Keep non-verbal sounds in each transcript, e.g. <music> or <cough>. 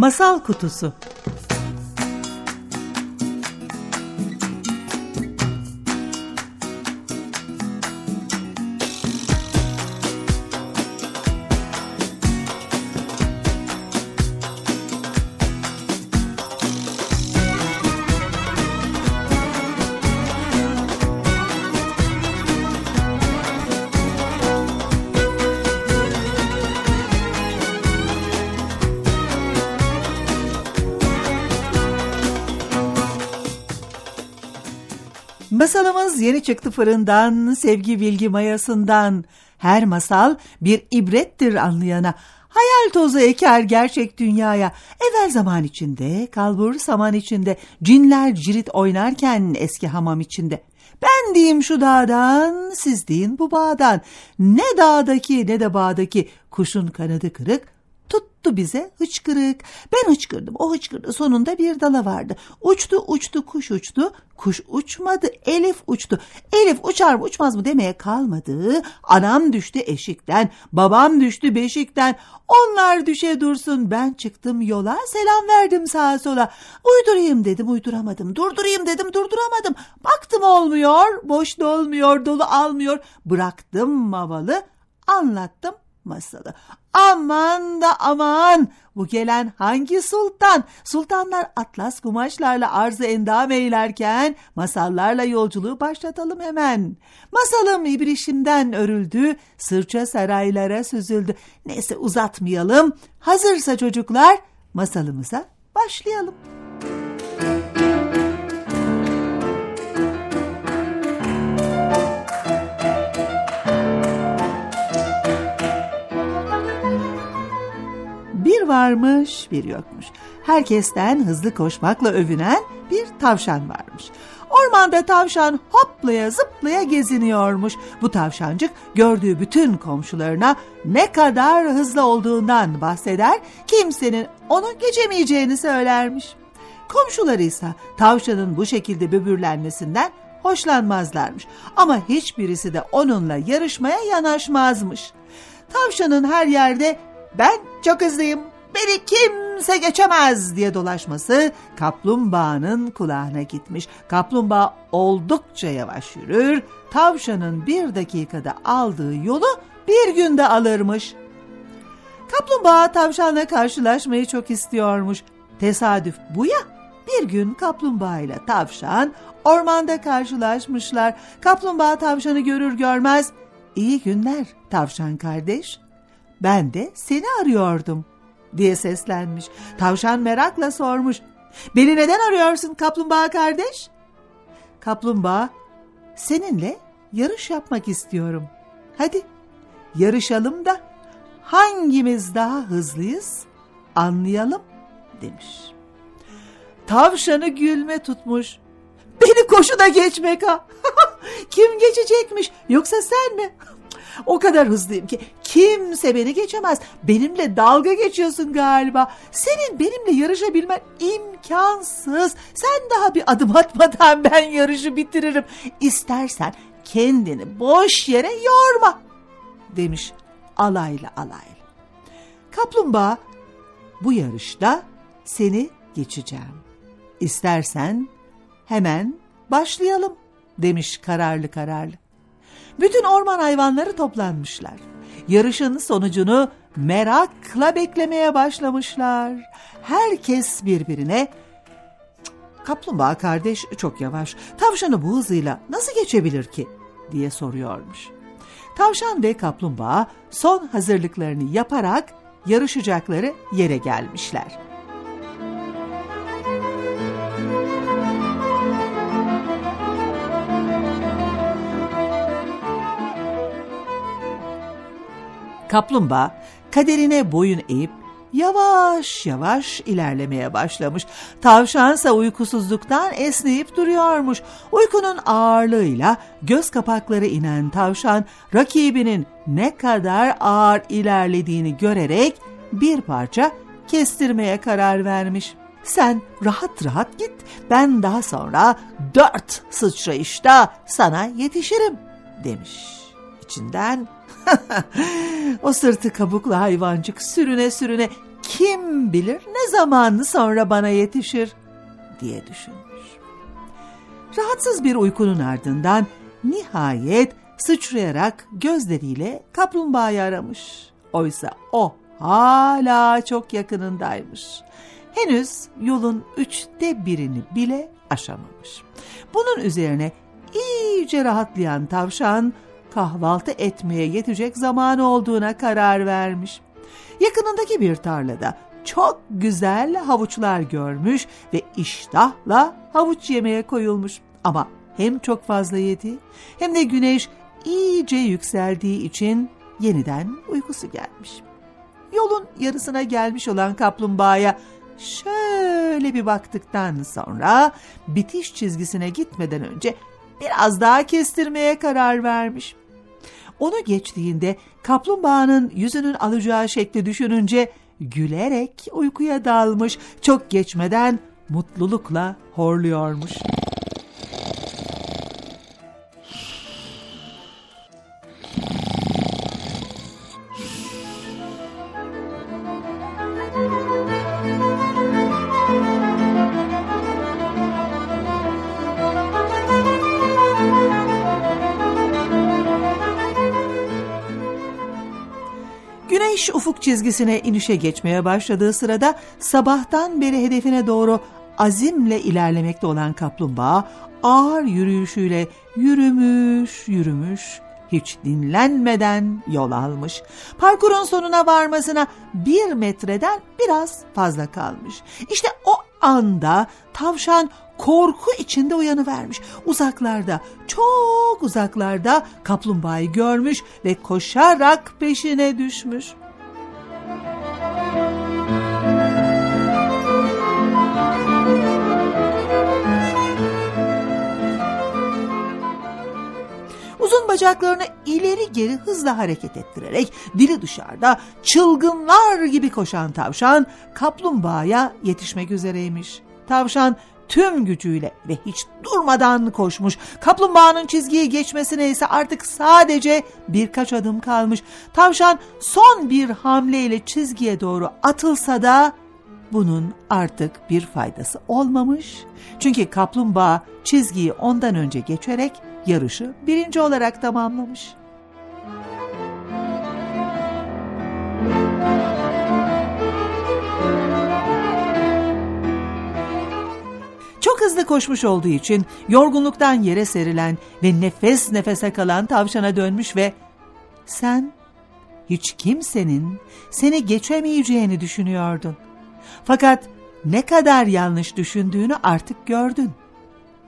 Masal Kutusu Masalımız yeni çıktı fırından, sevgi bilgi mayasından. Her masal bir ibrettir anlayana. Hayal tozu eker gerçek dünyaya. Evvel zaman içinde, kalbur saman içinde, cinler cirit oynarken eski hamam içinde. Ben diyeyim şu dağdan, siz deyin bu bağdan. Ne dağdaki ne de bağdaki kuşun kanadı kırık, tuttu bize hıçkırık. Ben hıçkırdım, o hıçkırdı. Sonunda bir dala vardı. Uçtu, uçtu, kuş uçtu. Kuş uçmadı, Elif uçtu. Elif uçar mı uçmaz mı demeye kalmadı. Anam düştü eşikten, babam düştü beşikten. Onlar düşe dursun, ben çıktım yola, selam verdim sağa sola. Uydurayım dedim, uyduramadım. Durdurayım dedim, durduramadım. Baktım olmuyor, boş olmuyor, dolu almıyor. Bıraktım mavalı, anlattım masalı. Aman da aman bu gelen hangi sultan? Sultanlar atlas kumaşlarla arzı endam eylerken masallarla yolculuğu başlatalım hemen. Masalım ibrişimden örüldü, sırça saraylara süzüldü. Neyse uzatmayalım. Hazırsa çocuklar masalımıza başlayalım. Bir varmış bir yokmuş. Herkesten hızlı koşmakla övünen bir tavşan varmış. Ormanda tavşan hoplaya zıplaya geziniyormuş. Bu tavşancık gördüğü bütün komşularına ne kadar hızlı olduğundan bahseder, kimsenin onu geçemeyeceğini söylermiş. Komşuları ise tavşanın bu şekilde böbürlenmesinden hoşlanmazlarmış. Ama hiçbirisi de onunla yarışmaya yanaşmazmış. Tavşanın her yerde ben çok hızlıyım, beni kimse geçemez diye dolaşması kaplumbağanın kulağına gitmiş. Kaplumbağa oldukça yavaş yürür, tavşanın bir dakikada aldığı yolu bir günde alırmış. Kaplumbağa tavşanla karşılaşmayı çok istiyormuş. Tesadüf bu ya. Bir gün kaplumbağa ile tavşan ormanda karşılaşmışlar. Kaplumbağa tavşanı görür görmez, iyi günler tavşan kardeş ben de seni arıyordum diye seslenmiş. Tavşan merakla sormuş. Beni neden arıyorsun kaplumbağa kardeş? Kaplumbağa seninle yarış yapmak istiyorum. Hadi yarışalım da hangimiz daha hızlıyız anlayalım demiş. Tavşanı gülme tutmuş. Beni koşuda geçmek ha. <laughs> Kim geçecekmiş yoksa sen mi? O kadar hızlıyım ki kimse beni geçemez. Benimle dalga geçiyorsun galiba. Senin benimle yarışabilmen imkansız. Sen daha bir adım atmadan <laughs> ben yarışı bitiririm. İstersen kendini boş yere yorma demiş alaylı alaylı. Kaplumbağa bu yarışta seni geçeceğim. İstersen hemen başlayalım demiş kararlı kararlı. Bütün orman hayvanları toplanmışlar. Yarışın sonucunu merakla beklemeye başlamışlar. Herkes birbirine Kaplumbağa kardeş çok yavaş. Tavşanı bu hızıyla nasıl geçebilir ki? diye soruyormuş. Tavşan ve kaplumbağa son hazırlıklarını yaparak yarışacakları yere gelmişler. Kaplumbağa kaderine boyun eğip yavaş yavaş ilerlemeye başlamış. Tavşansa uykusuzluktan esneyip duruyormuş. Uykunun ağırlığıyla göz kapakları inen tavşan rakibinin ne kadar ağır ilerlediğini görerek bir parça kestirmeye karar vermiş. Sen rahat rahat git, ben daha sonra dört sıçrayışta sana yetişirim demiş. İçinden <laughs> o sırtı kabuklu hayvancık sürüne sürüne kim bilir ne zaman sonra bana yetişir diye düşünmüş. Rahatsız bir uykunun ardından nihayet sıçrayarak gözleriyle kaplumbağayı aramış. Oysa o hala çok yakınındaymış. Henüz yolun üçte birini bile aşamamış. Bunun üzerine iyice rahatlayan tavşan kahvaltı etmeye yetecek zamanı olduğuna karar vermiş. Yakınındaki bir tarlada çok güzel havuçlar görmüş ve iştahla havuç yemeye koyulmuş. Ama hem çok fazla yedi hem de güneş iyice yükseldiği için yeniden uykusu gelmiş. Yolun yarısına gelmiş olan kaplumbağaya şöyle bir baktıktan sonra bitiş çizgisine gitmeden önce biraz daha kestirmeye karar vermiş. Onu geçtiğinde kaplumbağanın yüzünün alacağı şekli düşününce gülerek uykuya dalmış, çok geçmeden mutlulukla horluyormuş. Güneş ufuk çizgisine inişe geçmeye başladığı sırada sabahtan beri hedefine doğru azimle ilerlemekte olan kaplumbağa ağır yürüyüşüyle yürümüş yürümüş hiç dinlenmeden yol almış. Parkurun sonuna varmasına bir metreden biraz fazla kalmış. İşte o anda tavşan korku içinde uyanıvermiş. Uzaklarda, çok uzaklarda kaplumbağayı görmüş ve koşarak peşine düşmüş. Bacaklarını ileri geri hızla hareket ettirerek dili dışarıda çılgınlar gibi koşan tavşan kaplumbağaya yetişmek üzereymiş. Tavşan tüm gücüyle ve hiç durmadan koşmuş. Kaplumbağanın çizgiyi geçmesine ise artık sadece birkaç adım kalmış. Tavşan son bir hamleyle çizgiye doğru atılsa da bunun artık bir faydası olmamış. Çünkü kaplumbağa çizgiyi ondan önce geçerek yarışı birinci olarak tamamlamış. Çok hızlı koşmuş olduğu için yorgunluktan yere serilen ve nefes nefese kalan tavşana dönmüş ve sen hiç kimsenin seni geçemeyeceğini düşünüyordun. Fakat ne kadar yanlış düşündüğünü artık gördün.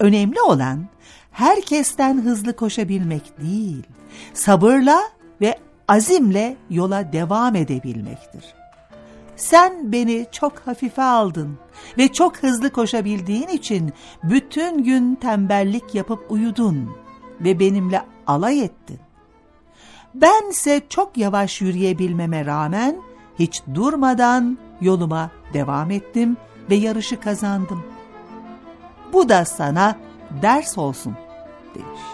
Önemli olan herkesten hızlı koşabilmek değil, sabırla ve azimle yola devam edebilmektir.'' Sen beni çok hafife aldın ve çok hızlı koşabildiğin için bütün gün tembellik yapıp uyudun ve benimle alay ettin. Bense çok yavaş yürüyebilmeme rağmen hiç durmadan yoluma devam ettim ve yarışı kazandım. Bu da sana ders olsun demiş.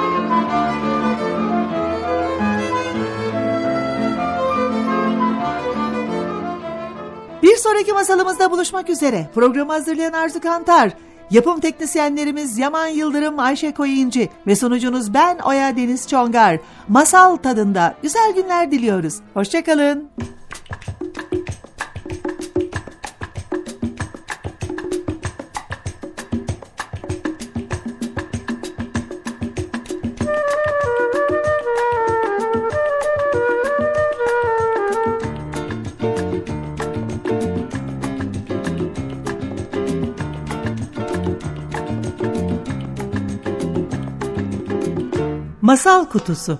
sonraki masalımızda buluşmak üzere. Programı hazırlayan Arzu Kantar. Yapım teknisyenlerimiz Yaman Yıldırım, Ayşe Koyuncu ve sonucunuz ben Oya Deniz Çongar. Masal tadında güzel günler diliyoruz. Hoşçakalın. Masal Kutusu